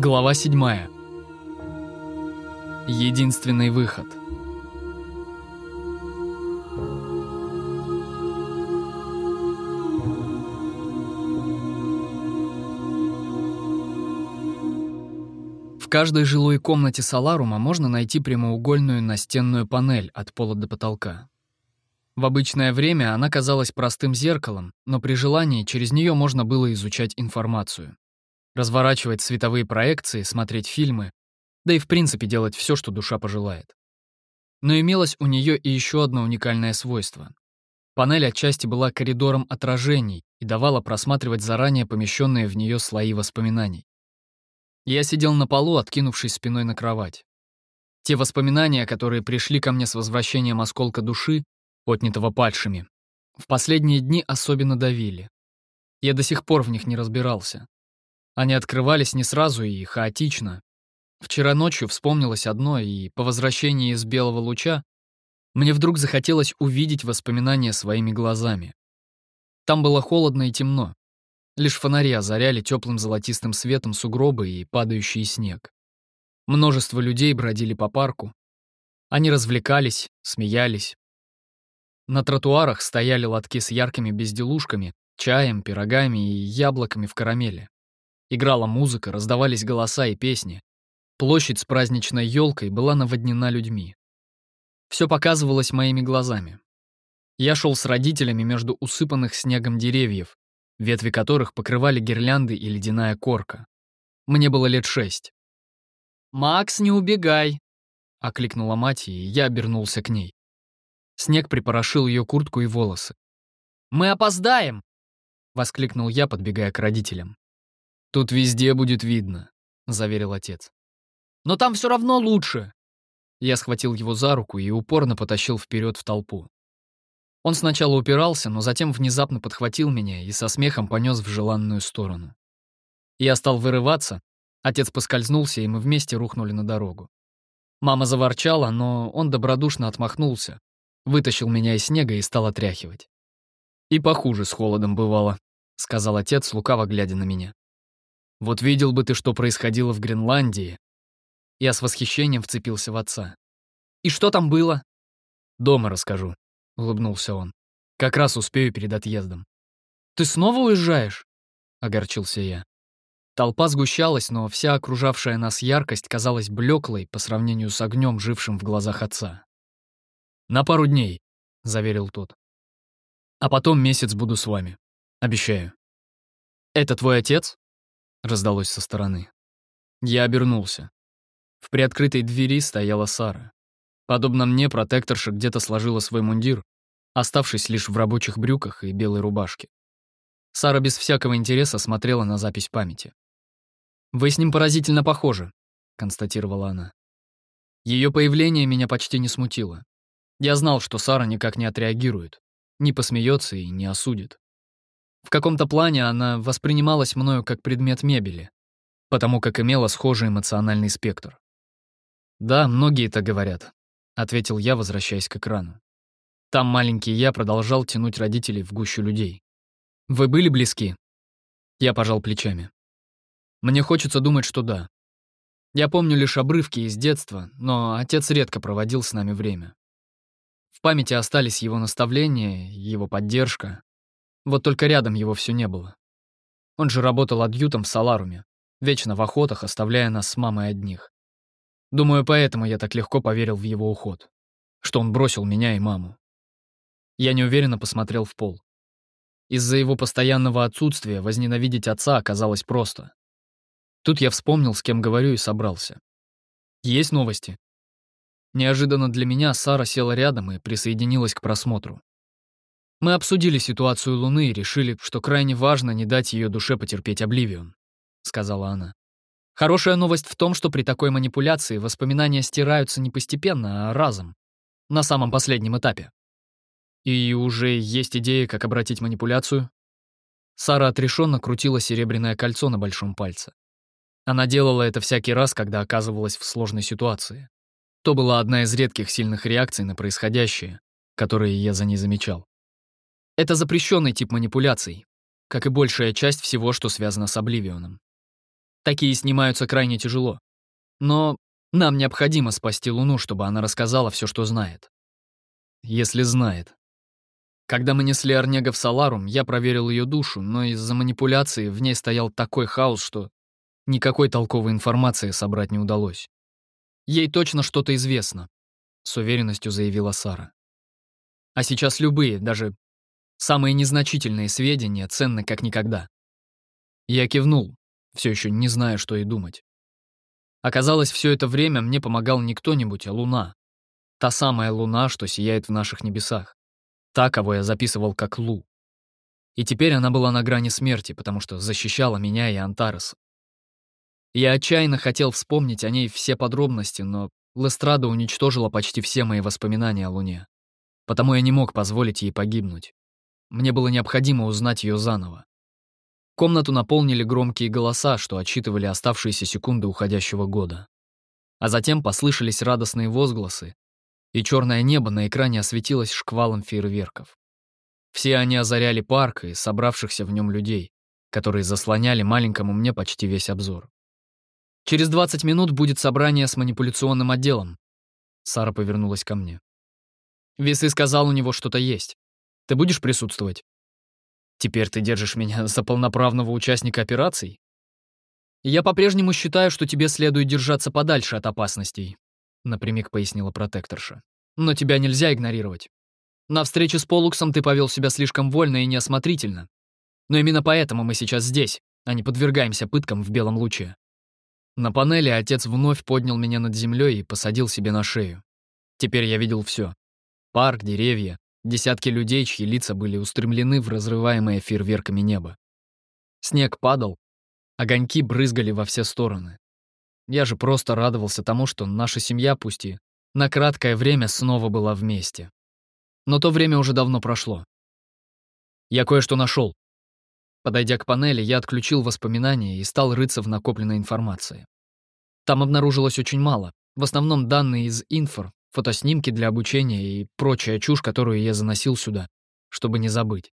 Глава 7. Единственный выход. В каждой жилой комнате Соларума можно найти прямоугольную настенную панель от пола до потолка. В обычное время она казалась простым зеркалом, но при желании через нее можно было изучать информацию. Разворачивать световые проекции, смотреть фильмы, да и в принципе делать все, что душа пожелает. Но имелось у нее и еще одно уникальное свойство. Панель отчасти была коридором отражений и давала просматривать заранее помещенные в нее слои воспоминаний. Я сидел на полу, откинувшись спиной на кровать. Те воспоминания, которые пришли ко мне с возвращением осколка души, отнятого падшими, в последние дни особенно давили. Я до сих пор в них не разбирался. Они открывались не сразу и хаотично. Вчера ночью вспомнилось одно, и по возвращении из белого луча мне вдруг захотелось увидеть воспоминания своими глазами. Там было холодно и темно. Лишь фонари озаряли теплым золотистым светом сугробы и падающий снег. Множество людей бродили по парку. Они развлекались, смеялись. На тротуарах стояли лотки с яркими безделушками, чаем, пирогами и яблоками в карамели. Играла музыка, раздавались голоса и песни. Площадь с праздничной елкой была наводнена людьми. Все показывалось моими глазами. Я шел с родителями между усыпанных снегом деревьев, ветви которых покрывали гирлянды и ледяная корка. Мне было лет шесть. «Макс, не убегай!» — окликнула мать, и я обернулся к ней. Снег припорошил ее куртку и волосы. «Мы опоздаем!» — воскликнул я, подбегая к родителям. «Тут везде будет видно», — заверил отец. «Но там все равно лучше!» Я схватил его за руку и упорно потащил вперед в толпу. Он сначала упирался, но затем внезапно подхватил меня и со смехом понес в желанную сторону. Я стал вырываться, отец поскользнулся, и мы вместе рухнули на дорогу. Мама заворчала, но он добродушно отмахнулся, вытащил меня из снега и стал отряхивать. «И похуже с холодом бывало», — сказал отец, лукаво глядя на меня. «Вот видел бы ты, что происходило в Гренландии». Я с восхищением вцепился в отца. «И что там было?» «Дома расскажу», — улыбнулся он. «Как раз успею перед отъездом». «Ты снова уезжаешь?» — огорчился я. Толпа сгущалась, но вся окружавшая нас яркость казалась блеклой по сравнению с огнем, жившим в глазах отца. «На пару дней», — заверил тот. «А потом месяц буду с вами. Обещаю». «Это твой отец?» — раздалось со стороны. Я обернулся. В приоткрытой двери стояла Сара. Подобно мне, протекторша где-то сложила свой мундир, оставшись лишь в рабочих брюках и белой рубашке. Сара без всякого интереса смотрела на запись памяти. «Вы с ним поразительно похожи», — констатировала она. Ее появление меня почти не смутило. Я знал, что Сара никак не отреагирует, не посмеется и не осудит. В каком-то плане она воспринималась мною как предмет мебели, потому как имела схожий эмоциональный спектр. Да, многие так говорят, ответил я, возвращаясь к экрану. Там маленький я продолжал тянуть родителей в гущу людей. Вы были близки? Я пожал плечами. Мне хочется думать, что да. Я помню лишь обрывки из детства, но отец редко проводил с нами время. В памяти остались его наставления, его поддержка. Вот только рядом его все не было. Он же работал адъютом в Саларуме, вечно в охотах, оставляя нас с мамой одних. Думаю, поэтому я так легко поверил в его уход. Что он бросил меня и маму. Я неуверенно посмотрел в пол. Из-за его постоянного отсутствия возненавидеть отца оказалось просто. Тут я вспомнил, с кем говорю, и собрался. Есть новости. Неожиданно для меня Сара села рядом и присоединилась к просмотру. Мы обсудили ситуацию Луны и решили, что крайне важно не дать ее душе потерпеть Обливион, сказала она. Хорошая новость в том, что при такой манипуляции воспоминания стираются не постепенно, а разом, на самом последнем этапе. И уже есть идея, как обратить манипуляцию? Сара отрешенно крутила серебряное кольцо на большом пальце. Она делала это всякий раз, когда оказывалась в сложной ситуации. То была одна из редких сильных реакций на происходящее, которые я за ней замечал. Это запрещенный тип манипуляций, как и большая часть всего, что связано с Обливионом. Такие снимаются крайне тяжело. Но нам необходимо спасти Луну, чтобы она рассказала все, что знает. Если знает. Когда мы несли Орнега в Саларум, я проверил ее душу, но из-за манипуляции в ней стоял такой хаос, что никакой толковой информации собрать не удалось. Ей точно что-то известно, с уверенностью заявила Сара. А сейчас любые, даже самые незначительные сведения ценны как никогда. Я кивнул, все еще не зная, что и думать. Оказалось, все это время мне помогал не кто-нибудь, а Луна. Та самая Луна, что сияет в наших небесах. Та, кого я записывал как Лу. И теперь она была на грани смерти, потому что защищала меня и Антареса. Я отчаянно хотел вспомнить о ней все подробности, но Лестрада уничтожила почти все мои воспоминания о Луне. Потому я не мог позволить ей погибнуть. Мне было необходимо узнать ее заново. Комнату наполнили громкие голоса, что отчитывали оставшиеся секунды уходящего года. А затем послышались радостные возгласы, и черное небо на экране осветилось шквалом фейерверков. Все они озаряли парк и собравшихся в нем людей, которые заслоняли маленькому мне почти весь обзор. «Через 20 минут будет собрание с манипуляционным отделом», Сара повернулась ко мне. Весы сказал, у него что-то есть. Ты будешь присутствовать? Теперь ты держишь меня за полноправного участника операций? Я по-прежнему считаю, что тебе следует держаться подальше от опасностей, напрямик пояснила протекторша. Но тебя нельзя игнорировать. На встрече с Полуксом ты повел себя слишком вольно и неосмотрительно. Но именно поэтому мы сейчас здесь, а не подвергаемся пыткам в белом луче. На панели отец вновь поднял меня над землей и посадил себе на шею. Теперь я видел все: Парк, деревья, Десятки людей, чьи лица были устремлены в разрываемое фейерверками небо. Снег падал, огоньки брызгали во все стороны. Я же просто радовался тому, что наша семья, пусть и на краткое время, снова была вместе. Но то время уже давно прошло. Я кое-что нашел. Подойдя к панели, я отключил воспоминания и стал рыться в накопленной информации. Там обнаружилось очень мало, в основном данные из инфор, фотоснимки для обучения и прочая чушь, которую я заносил сюда, чтобы не забыть.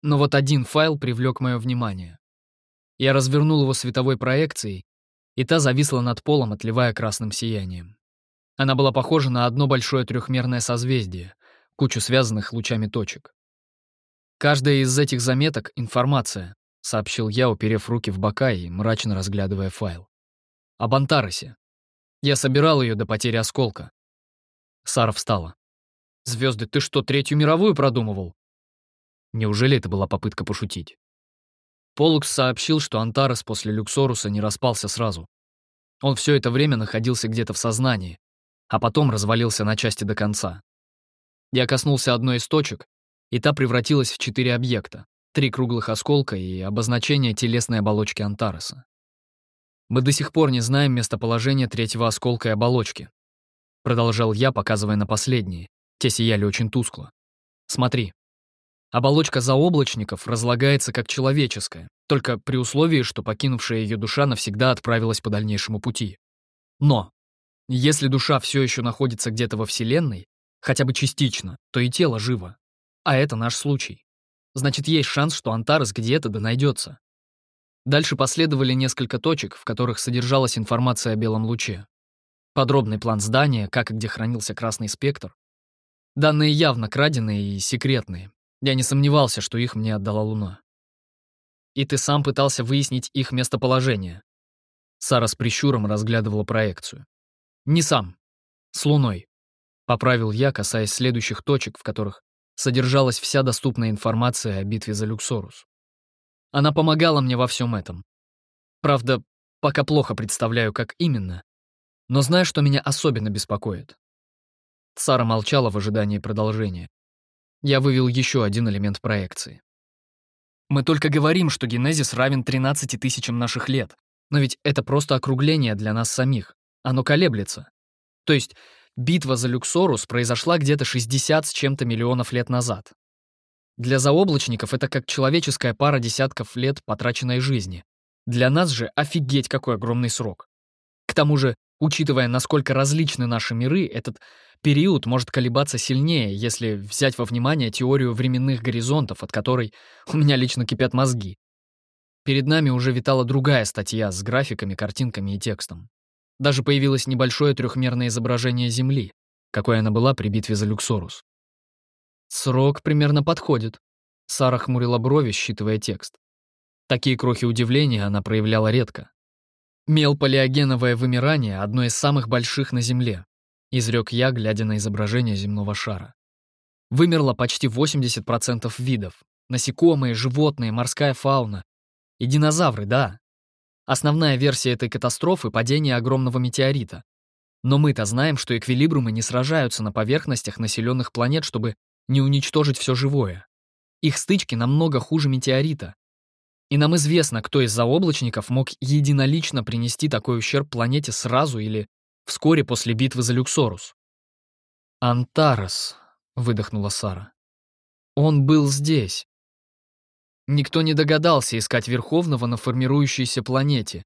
Но вот один файл привлек мое внимание. Я развернул его световой проекцией, и та зависла над полом, отливая красным сиянием. Она была похожа на одно большое трехмерное созвездие, кучу связанных лучами точек. «Каждая из этих заметок — информация», — сообщил я, уперев руки в бока и мрачно разглядывая файл. «Об Антаросе. Я собирал ее до потери осколка. Сара встала. Звезды, ты что, Третью мировую продумывал?» Неужели это была попытка пошутить? Полукс сообщил, что Антарес после Люксоруса не распался сразу. Он все это время находился где-то в сознании, а потом развалился на части до конца. Я коснулся одной из точек, и та превратилась в четыре объекта, три круглых осколка и обозначение телесной оболочки Антареса. Мы до сих пор не знаем местоположение третьего осколка и оболочки, Продолжал я, показывая на последние. Те сияли очень тускло. Смотри. Оболочка заоблачников разлагается как человеческая, только при условии, что покинувшая ее душа навсегда отправилась по дальнейшему пути. Но, если душа все еще находится где-то во Вселенной, хотя бы частично, то и тело живо. А это наш случай. Значит, есть шанс, что Антарес где-то да найдется. Дальше последовали несколько точек, в которых содержалась информация о белом луче. Подробный план здания, как и где хранился красный спектр. Данные явно краденые и секретные. Я не сомневался, что их мне отдала Луна. И ты сам пытался выяснить их местоположение. Сара с прищуром разглядывала проекцию. Не сам. С Луной. Поправил я, касаясь следующих точек, в которых содержалась вся доступная информация о битве за Люксорус. Она помогала мне во всем этом. Правда, пока плохо представляю, как именно, но знаю, что меня особенно беспокоит. Сара молчала в ожидании продолжения. Я вывел еще один элемент проекции. Мы только говорим, что генезис равен 13 тысячам наших лет, но ведь это просто округление для нас самих. Оно колеблется. То есть битва за Люксорус произошла где-то 60 с чем-то миллионов лет назад. Для заоблачников это как человеческая пара десятков лет потраченной жизни. Для нас же офигеть какой огромный срок. К тому же Учитывая, насколько различны наши миры, этот период может колебаться сильнее, если взять во внимание теорию временных горизонтов, от которой у меня лично кипят мозги. перед нами уже витала другая статья с графиками, картинками и текстом. Даже появилось небольшое трехмерное изображение Земли, какой она была при битве за Люксорус. Срок примерно подходит. Сара хмурила брови, считывая текст. Такие крохи удивления она проявляла редко. Мелполиогеновое вымирание — одно из самых больших на Земле, изрек я, глядя на изображение земного шара. Вымерло почти 80% видов. Насекомые, животные, морская фауна. И динозавры, да. Основная версия этой катастрофы — падение огромного метеорита. Но мы-то знаем, что эквилибрумы не сражаются на поверхностях населенных планет, чтобы не уничтожить все живое. Их стычки намного хуже метеорита. И нам известно, кто из заоблачников мог единолично принести такой ущерб планете сразу или вскоре после битвы за Люксорус. «Антарес», — выдохнула Сара. «Он был здесь. Никто не догадался искать Верховного на формирующейся планете.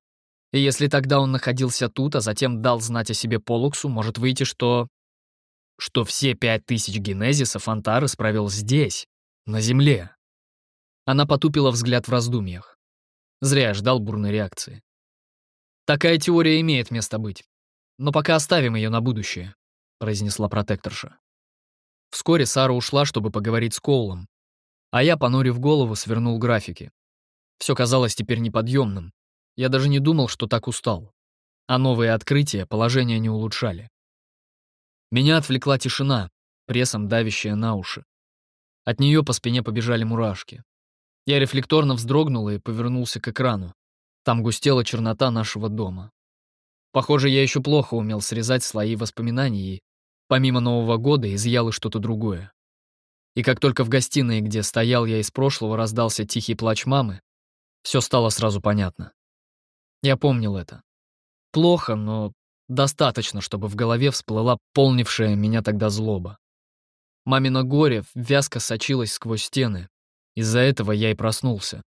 И если тогда он находился тут, а затем дал знать о себе Полуксу, может выйти, что... Что все пять тысяч генезисов Антарес провел здесь, на Земле. Она потупила взгляд в раздумьях. Зря я ждал бурной реакции. Такая теория имеет место быть. Но пока оставим ее на будущее, произнесла протекторша. Вскоре Сара ушла, чтобы поговорить с Коулом, а я, понурив голову, свернул графики. Все казалось теперь неподъемным. Я даже не думал, что так устал. А новые открытия положение не улучшали. Меня отвлекла тишина, прессом давящая на уши. От нее по спине побежали мурашки. Я рефлекторно вздрогнул и повернулся к экрану. Там густела чернота нашего дома. Похоже, я еще плохо умел срезать слои воспоминаний и, помимо Нового года, изъял и что-то другое. И как только в гостиной, где стоял я из прошлого, раздался тихий плач мамы, все стало сразу понятно. Я помнил это. Плохо, но достаточно, чтобы в голове всплыла полнившая меня тогда злоба. Мамино горе вязко сочилось сквозь стены. Из-за этого я и проснулся.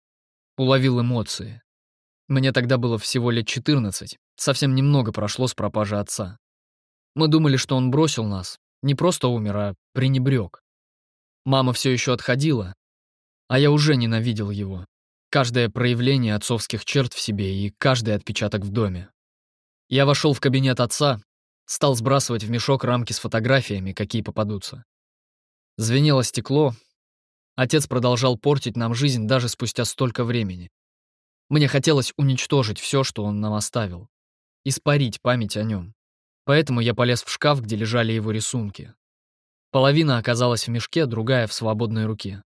Уловил эмоции. Мне тогда было всего лет 14, совсем немного прошло с пропажи отца. Мы думали, что он бросил нас, не просто умер, а пренебрег. Мама все еще отходила, а я уже ненавидел его. Каждое проявление отцовских черт в себе и каждый отпечаток в доме. Я вошел в кабинет отца, стал сбрасывать в мешок рамки с фотографиями, какие попадутся. Звенело стекло. Отец продолжал портить нам жизнь даже спустя столько времени. Мне хотелось уничтожить все, что он нам оставил. Испарить память о нем. Поэтому я полез в шкаф, где лежали его рисунки. Половина оказалась в мешке, другая — в свободной руке.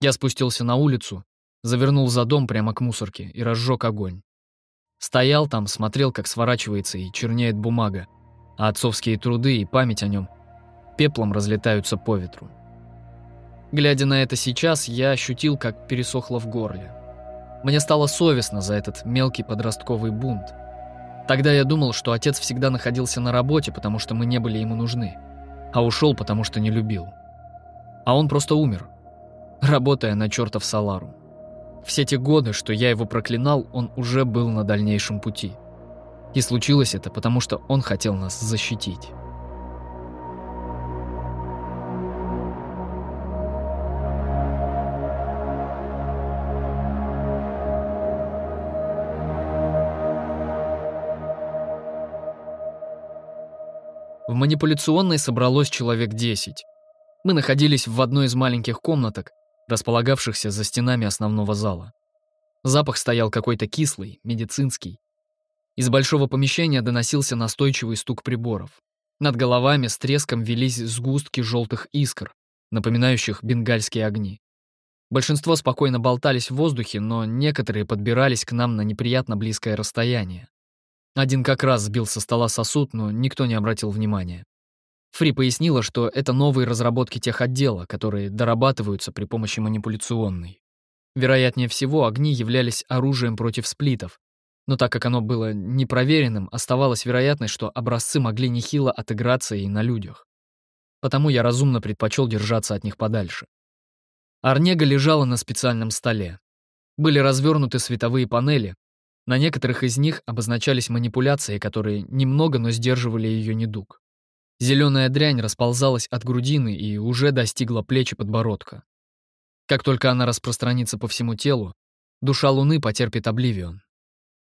Я спустился на улицу, завернул за дом прямо к мусорке и разжег огонь. Стоял там, смотрел, как сворачивается и чернеет бумага, а отцовские труды и память о нем пеплом разлетаются по ветру. Глядя на это сейчас, я ощутил, как пересохло в горле. Мне стало совестно за этот мелкий подростковый бунт. Тогда я думал, что отец всегда находился на работе, потому что мы не были ему нужны а ушел, потому что не любил. А он просто умер, работая на чертов Салару. Все те годы, что я его проклинал, он уже был на дальнейшем пути. И случилось это, потому что он хотел нас защитить. В манипуляционной собралось человек 10. Мы находились в одной из маленьких комнаток, располагавшихся за стенами основного зала. Запах стоял какой-то кислый, медицинский. Из большого помещения доносился настойчивый стук приборов. Над головами с треском велись сгустки желтых искр, напоминающих бенгальские огни. Большинство спокойно болтались в воздухе, но некоторые подбирались к нам на неприятно близкое расстояние. Один как раз сбил со стола сосуд, но никто не обратил внимания. Фри пояснила, что это новые разработки тех отдела, которые дорабатываются при помощи манипуляционной. Вероятнее всего, огни являлись оружием против сплитов, но так как оно было непроверенным, оставалась вероятность, что образцы могли нехило отыграться и на людях. Потому я разумно предпочел держаться от них подальше. Арнега лежала на специальном столе. Были развернуты световые панели, на некоторых из них обозначались манипуляции, которые немного, но сдерживали ее недуг. Зеленая дрянь расползалась от грудины и уже достигла плеч и подбородка. Как только она распространится по всему телу, душа Луны потерпит обливион.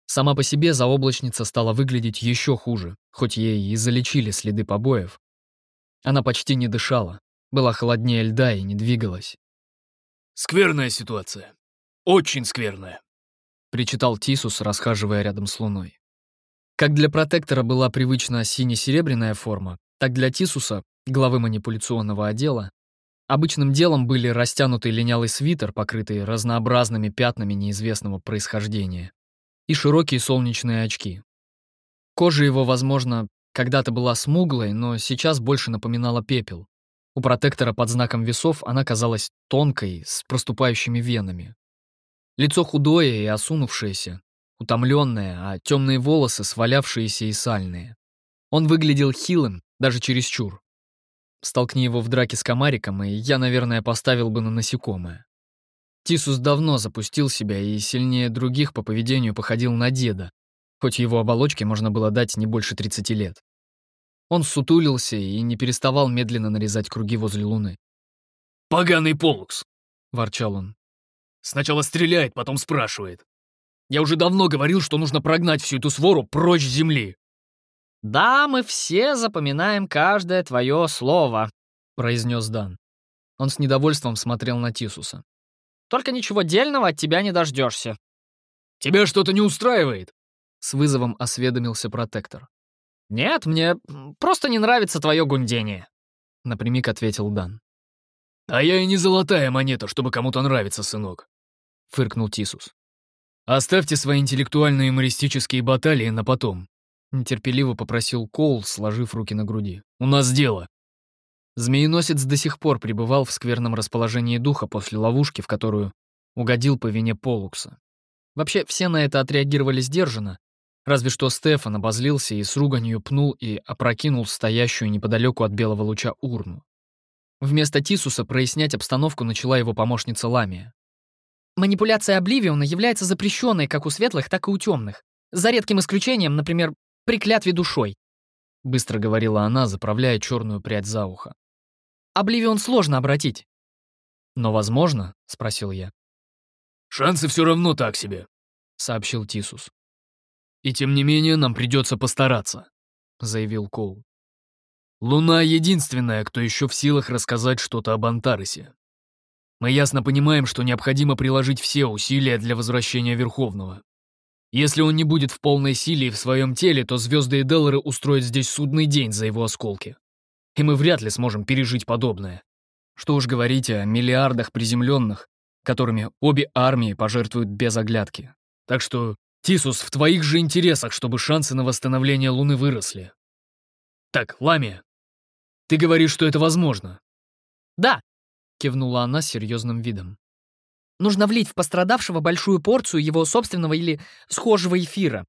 Сама по себе заоблачница стала выглядеть еще хуже, хоть ей и залечили следы побоев. Она почти не дышала, была холоднее льда и не двигалась. «Скверная ситуация. Очень скверная», — причитал Тисус, расхаживая рядом с Луной. Как для протектора была привычна сине-серебряная форма, так для Тисуса, главы манипуляционного отдела, обычным делом были растянутый линялый свитер, покрытый разнообразными пятнами неизвестного происхождения, и широкие солнечные очки. Кожа его, возможно, когда-то была смуглой, но сейчас больше напоминала пепел. У протектора под знаком весов она казалась тонкой, с проступающими венами. Лицо худое и осунувшееся, утомленное, а темные волосы свалявшиеся и сальные. Он выглядел хилым, даже чересчур. Столкни его в драке с комариком, и я, наверное, поставил бы на насекомое. Тисус давно запустил себя и сильнее других по поведению походил на деда, хоть его оболочке можно было дать не больше 30 лет. Он сутулился и не переставал медленно нарезать круги возле луны. «Поганый полукс!» — ворчал он. «Сначала стреляет, потом спрашивает. Я уже давно говорил, что нужно прогнать всю эту свору прочь с земли». «Да, мы все запоминаем каждое твое слово», — произнес Дан. Он с недовольством смотрел на Тисуса. «Только ничего дельного от тебя не дождешься». «Тебя что-то не устраивает?» — с вызовом осведомился протектор. «Нет, мне просто не нравится твое гундение», — напрямик ответил Дан. «А я и не золотая монета, чтобы кому-то нравиться, сынок», — фыркнул Тисус. «Оставьте свои интеллектуальные юмористические баталии на потом», — нетерпеливо попросил Коул, сложив руки на груди. «У нас дело». Змееносец до сих пор пребывал в скверном расположении духа после ловушки, в которую угодил по вине Полукса. Вообще, все на это отреагировали сдержанно, Разве что Стефан обозлился и с руганью пнул и опрокинул стоящую неподалеку от белого луча урну. Вместо Тисуса прояснять обстановку начала его помощница Ламия. «Манипуляция Обливиона является запрещенной как у светлых, так и у темных. За редким исключением, например, при клятве душой», — быстро говорила она, заправляя черную прядь за ухо. «Обливион сложно обратить». «Но возможно?» — спросил я. «Шансы все равно так себе», — сообщил Тисус. «И тем не менее нам придется постараться», — заявил Коул. «Луна — единственная, кто еще в силах рассказать что-то об Антаросе. Мы ясно понимаем, что необходимо приложить все усилия для возвращения Верховного. Если он не будет в полной силе и в своем теле, то звезды и Деллары устроят здесь судный день за его осколки. И мы вряд ли сможем пережить подобное. Что уж говорить о миллиардах приземленных, которыми обе армии пожертвуют без оглядки. Так что Тисус, в твоих же интересах, чтобы шансы на восстановление Луны выросли. Так, Ламия, ты говоришь, что это возможно. Да, кивнула она серьезным видом. Нужно влить в пострадавшего большую порцию его собственного или схожего эфира.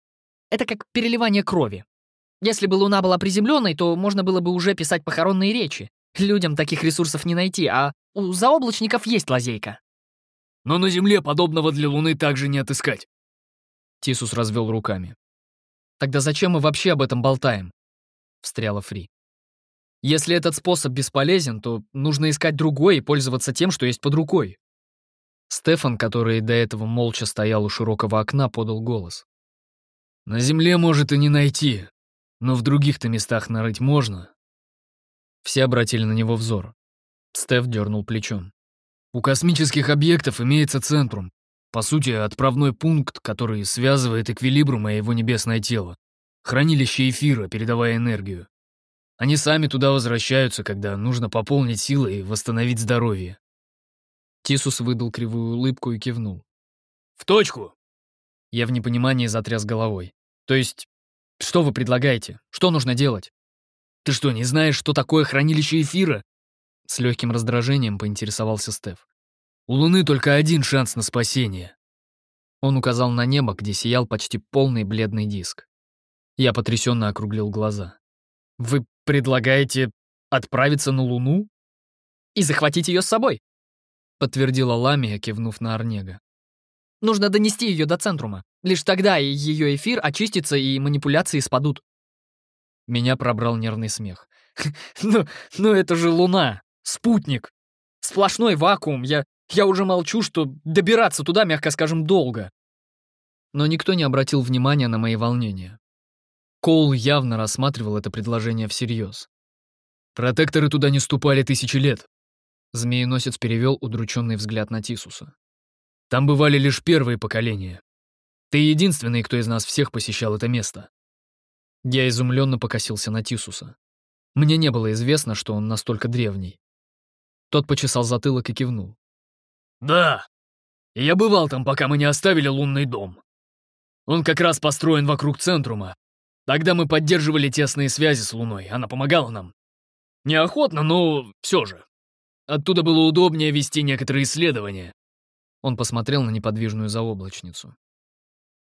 Это как переливание крови. Если бы Луна была приземленной, то можно было бы уже писать похоронные речи. Людям таких ресурсов не найти, а у заоблачников есть лазейка. Но на Земле подобного для Луны также не отыскать. Тисус развел руками. «Тогда зачем мы вообще об этом болтаем?» — встряла Фри. «Если этот способ бесполезен, то нужно искать другой и пользоваться тем, что есть под рукой». Стефан, который до этого молча стоял у широкого окна, подал голос. «На земле может и не найти, но в других-то местах нарыть можно». Все обратили на него взор. Стеф дернул плечом. «У космических объектов имеется центрум, по сути, отправной пункт, который связывает эквилибрум и его небесное тело. Хранилище эфира, передавая энергию. Они сами туда возвращаются, когда нужно пополнить силы и восстановить здоровье. Тисус выдал кривую улыбку и кивнул. «В точку!» Я в непонимании затряс головой. «То есть, что вы предлагаете? Что нужно делать?» «Ты что, не знаешь, что такое хранилище эфира?» С легким раздражением поинтересовался Стеф. У Луны только один шанс на спасение. Он указал на небо, где сиял почти полный бледный диск. Я потрясенно округлил глаза. «Вы предлагаете отправиться на Луну и захватить ее с собой?» подтвердила Ламия, кивнув на Орнега. «Нужно донести ее до Центрума. Лишь тогда ее эфир очистится и манипуляции спадут». Меня пробрал нервный смех. «Ну, ну это же Луна! Спутник! Сплошной вакуум! Я Я уже молчу, что добираться туда, мягко скажем, долго. Но никто не обратил внимания на мои волнения. Коул явно рассматривал это предложение всерьез. Протекторы туда не ступали тысячи лет. Змееносец перевел удрученный взгляд на Тисуса. Там бывали лишь первые поколения. Ты единственный, кто из нас всех посещал это место. Я изумленно покосился на Тисуса. Мне не было известно, что он настолько древний. Тот почесал затылок и кивнул. «Да, я бывал там, пока мы не оставили лунный дом. Он как раз построен вокруг центрума. Тогда мы поддерживали тесные связи с Луной, она помогала нам. Неохотно, но все же. Оттуда было удобнее вести некоторые исследования». Он посмотрел на неподвижную заоблачницу.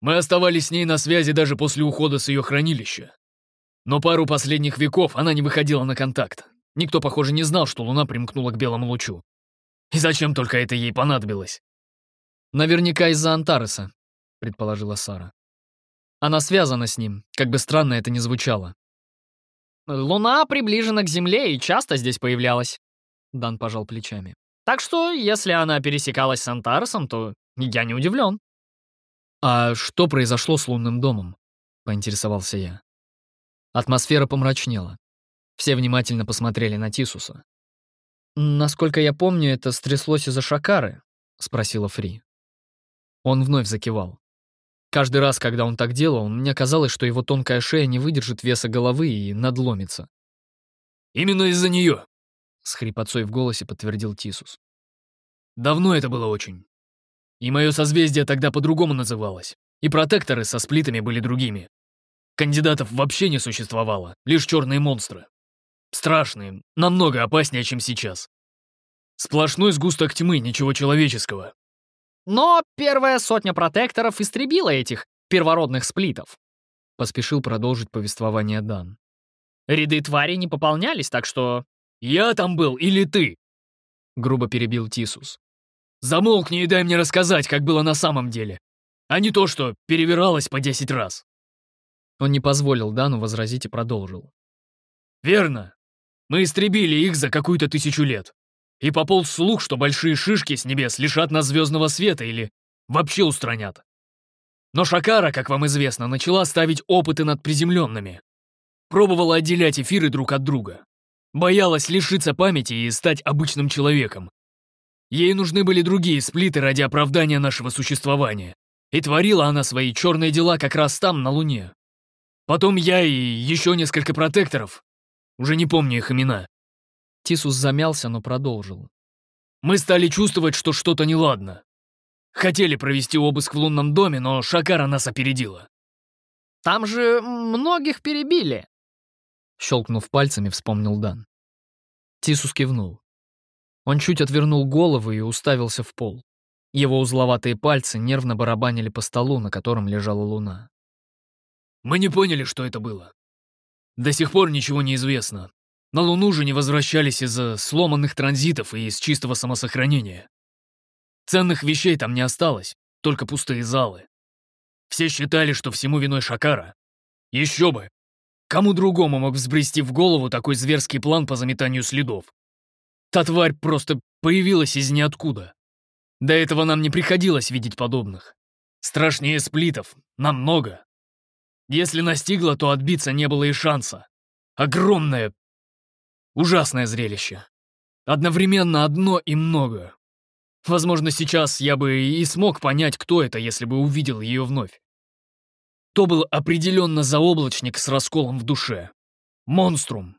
Мы оставались с ней на связи даже после ухода с ее хранилища. Но пару последних веков она не выходила на контакт. Никто, похоже, не знал, что Луна примкнула к белому лучу. И зачем только это ей понадобилось? Наверняка из-за Антареса, предположила Сара. Она связана с ним, как бы странно это ни звучало. Луна приближена к Земле и часто здесь появлялась. Дан пожал плечами. Так что, если она пересекалась с Антаресом, то я не удивлен. «А что произошло с лунным домом?» — поинтересовался я. Атмосфера помрачнела. Все внимательно посмотрели на Тисуса. «Насколько я помню, это стряслось из-за Шакары?» — спросила Фри. Он вновь закивал. Каждый раз, когда он так делал, мне казалось, что его тонкая шея не выдержит веса головы и надломится. «Именно из-за нее!» — с хрипотцой в голосе подтвердил Тисус. «Давно это было очень. И мое созвездие тогда по-другому называлось. И протекторы со сплитами были другими. Кандидатов вообще не существовало, лишь черные монстры. Страшные, намного опаснее, чем сейчас. Сплошной сгусток тьмы, ничего человеческого. Но первая сотня протекторов истребила этих первородных сплитов. Поспешил продолжить повествование Дан. Ряды тварей не пополнялись, так что... «Я там был или ты?» Грубо перебил Тисус. «Замолкни и дай мне рассказать, как было на самом деле, а не то, что перевиралось по десять раз». Он не позволил Дану возразить и продолжил. «Верно. Мы истребили их за какую-то тысячу лет. И пополз слух, что большие шишки с небес лишат нас звездного света или вообще устранят. Но Шакара, как вам известно, начала ставить опыты над приземленными. Пробовала отделять эфиры друг от друга. Боялась лишиться памяти и стать обычным человеком. Ей нужны были другие сплиты ради оправдания нашего существования. И творила она свои черные дела как раз там, на Луне. Потом я и еще несколько протекторов уже не помню их имена. Тисус замялся, но продолжил. Мы стали чувствовать, что что-то неладно. Хотели провести обыск в лунном доме, но Шакара нас опередила. Там же многих перебили. Щелкнув пальцами, вспомнил Дан. Тисус кивнул. Он чуть отвернул голову и уставился в пол. Его узловатые пальцы нервно барабанили по столу, на котором лежала луна. Мы не поняли, что это было. До сих пор ничего не известно. На Луну же не возвращались из-за сломанных транзитов и из чистого самосохранения. Ценных вещей там не осталось, только пустые залы. Все считали, что всему виной Шакара. Еще бы! Кому другому мог взбрести в голову такой зверский план по заметанию следов? Та тварь просто появилась из ниоткуда. До этого нам не приходилось видеть подобных. Страшнее сплитов, намного. Если настигла, то отбиться не было и шанса. Огромное, ужасное зрелище. Одновременно одно и много. Возможно, сейчас я бы и смог понять, кто это, если бы увидел ее вновь. То был определенно заоблачник с расколом в душе. Монструм.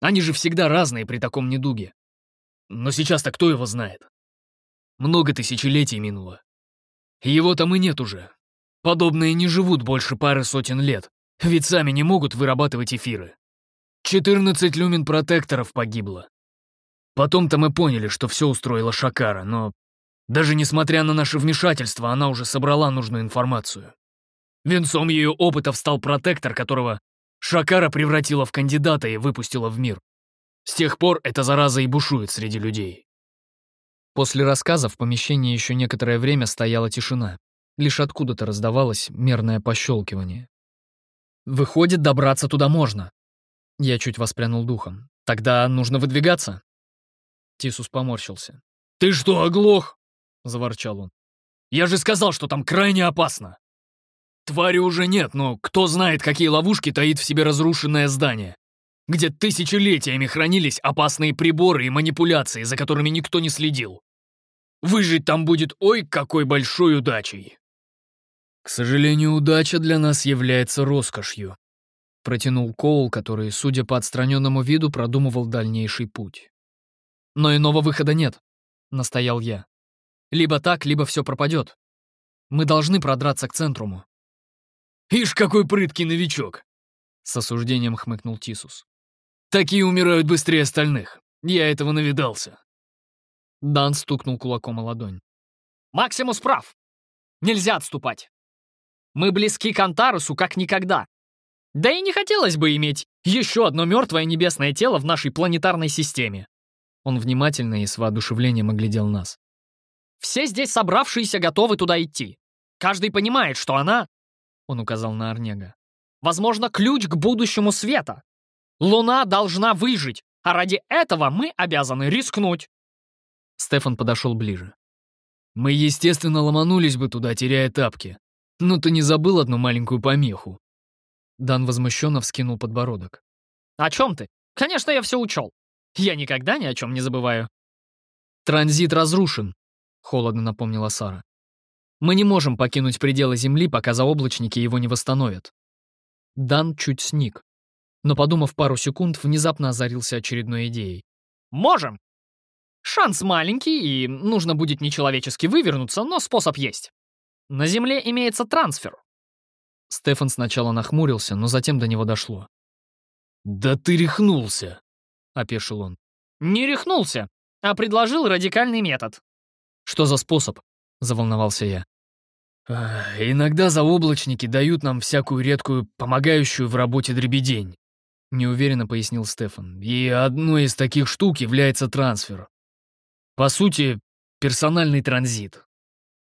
Они же всегда разные при таком недуге. Но сейчас-то кто его знает? Много тысячелетий минуло. Его там и нет уже. Подобные не живут больше пары сотен лет, ведь сами не могут вырабатывать эфиры. 14 люмен-протекторов погибло. Потом-то мы поняли, что все устроила Шакара, но даже несмотря на наше вмешательство, она уже собрала нужную информацию. Венцом ее опытов стал протектор, которого Шакара превратила в кандидата и выпустила в мир. С тех пор эта зараза и бушует среди людей. После рассказа в помещении еще некоторое время стояла тишина. Лишь откуда-то раздавалось мерное пощелкивание. «Выходит, добраться туда можно». Я чуть воспрянул духом. «Тогда нужно выдвигаться?» Тисус поморщился. «Ты что, оглох? — заворчал он. «Я же сказал, что там крайне опасно! Твари уже нет, но кто знает, какие ловушки таит в себе разрушенное здание, где тысячелетиями хранились опасные приборы и манипуляции, за которыми никто не следил. Выжить там будет ой какой большой удачей!» «К сожалению, удача для нас является роскошью», — протянул Коул, который, судя по отстраненному виду, продумывал дальнейший путь. «Но иного выхода нет», — настоял я. «Либо так, либо все пропадет. Мы должны продраться к центруму». «Ишь, какой прыткий новичок!» — с осуждением хмыкнул Тисус. «Такие умирают быстрее остальных. Я этого навидался». Дан стукнул кулаком о ладонь. «Максимус прав. Нельзя отступать. Мы близки к Антарусу как никогда. Да и не хотелось бы иметь еще одно мертвое небесное тело в нашей планетарной системе. Он внимательно и с воодушевлением оглядел нас. Все здесь собравшиеся готовы туда идти. Каждый понимает, что она, он указал на Арнега, возможно, ключ к будущему света. Луна должна выжить, а ради этого мы обязаны рискнуть. Стефан подошел ближе. Мы, естественно, ломанулись бы туда, теряя тапки. Но ты не забыл одну маленькую помеху. Дан возмущенно вскинул подбородок. «О чем ты? Конечно, я все учел. Я никогда ни о чем не забываю». «Транзит разрушен», — холодно напомнила Сара. «Мы не можем покинуть пределы Земли, пока заоблачники его не восстановят». Дан чуть сник, но, подумав пару секунд, внезапно озарился очередной идеей. «Можем! Шанс маленький, и нужно будет нечеловечески вывернуться, но способ есть. На Земле имеется трансфер, Стефан сначала нахмурился, но затем до него дошло. «Да ты рехнулся!» — опешил он. «Не рехнулся, а предложил радикальный метод». «Что за способ?» — заволновался я. «Иногда заоблачники дают нам всякую редкую, помогающую в работе дребедень», — неуверенно пояснил Стефан. «И одной из таких штук является трансфер. По сути, персональный транзит.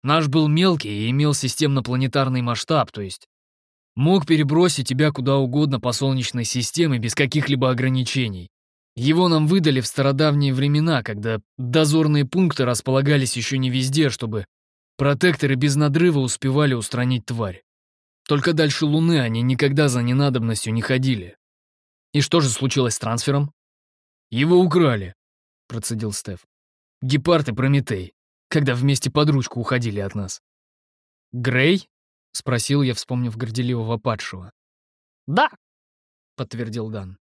Наш был мелкий и имел системно-планетарный масштаб, то есть Мог перебросить тебя куда угодно по Солнечной системе без каких-либо ограничений. Его нам выдали в стародавние времена, когда дозорные пункты располагались еще не везде, чтобы протекторы без надрыва успевали устранить тварь. Только дальше Луны они никогда за ненадобностью не ходили. И что же случилось с трансфером? Его украли, процедил Стеф. Гепард и Прометей, когда вместе под ручку уходили от нас. Грей? — спросил я, вспомнив горделивого падшего. «Да», — подтвердил Дан.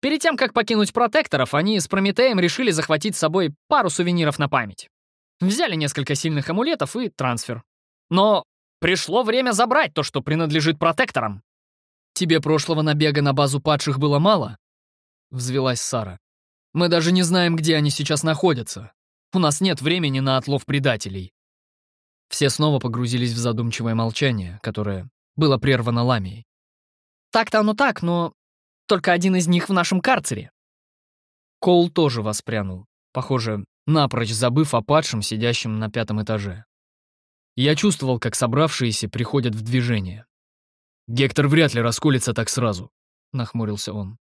Перед тем, как покинуть протекторов, они с Прометеем решили захватить с собой пару сувениров на память. Взяли несколько сильных амулетов и трансфер. Но пришло время забрать то, что принадлежит протекторам. «Тебе прошлого набега на базу падших было мало?» — взвелась Сара. «Мы даже не знаем, где они сейчас находятся. У нас нет времени на отлов предателей». Все снова погрузились в задумчивое молчание, которое было прервано ламией. «Так-то оно так, но только один из них в нашем карцере». Коул тоже воспрянул, похоже, напрочь забыв о падшем, сидящем на пятом этаже. Я чувствовал, как собравшиеся приходят в движение. «Гектор вряд ли расколется так сразу», — нахмурился он.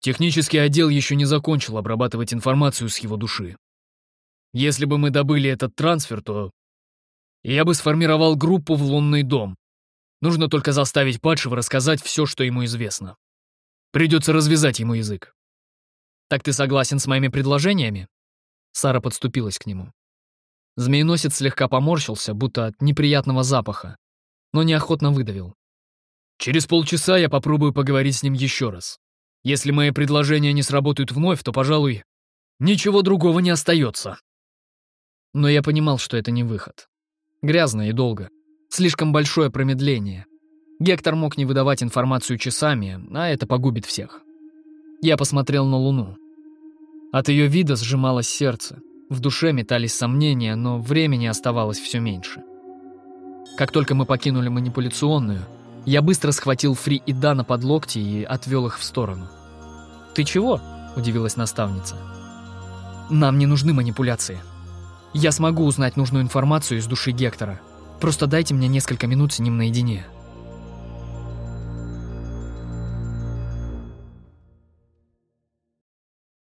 «Технический отдел еще не закончил обрабатывать информацию с его души. Если бы мы добыли этот трансфер, то я бы сформировал группу в лунный дом. Нужно только заставить падшего рассказать все, что ему известно. Придется развязать ему язык. «Так ты согласен с моими предложениями?» Сара подступилась к нему. Змееносец слегка поморщился, будто от неприятного запаха, но неохотно выдавил. «Через полчаса я попробую поговорить с ним еще раз. Если мои предложения не сработают вновь, то, пожалуй, ничего другого не остается». Но я понимал, что это не выход. Грязно и долго. Слишком большое промедление. Гектор мог не выдавать информацию часами, а это погубит всех. Я посмотрел на Луну. От ее вида сжималось сердце. В душе метались сомнения, но времени оставалось все меньше. Как только мы покинули манипуляционную, я быстро схватил Фри и Дана под локти и отвел их в сторону. «Ты чего?» – удивилась наставница. «Нам не нужны манипуляции», я смогу узнать нужную информацию из души Гектора. Просто дайте мне несколько минут с ним наедине.